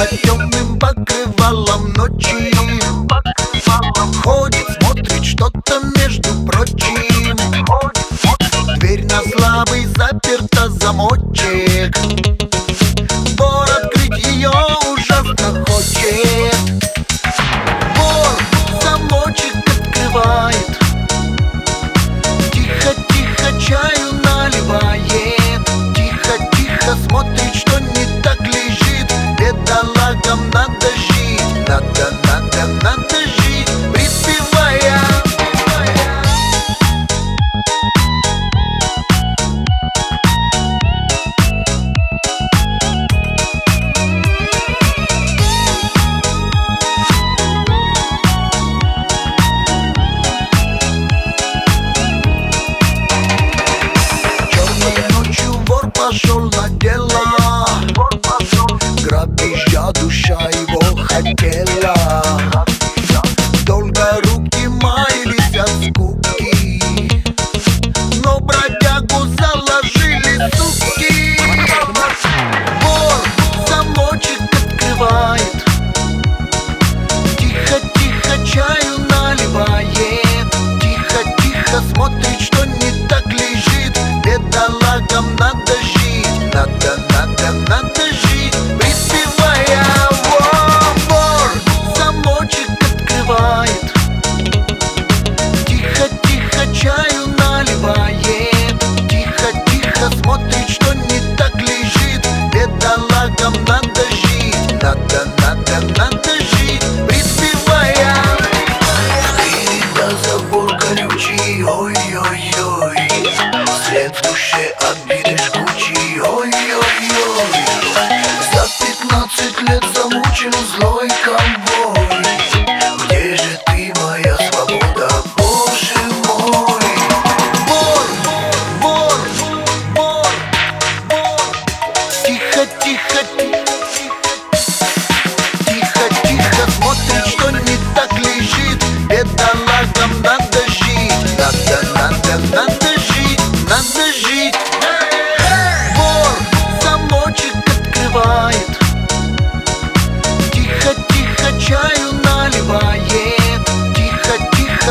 под темным покрывалом ночи not the sheet, not the Nutella.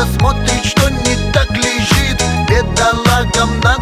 Смотрит, что не так лежит. Бедолагам надо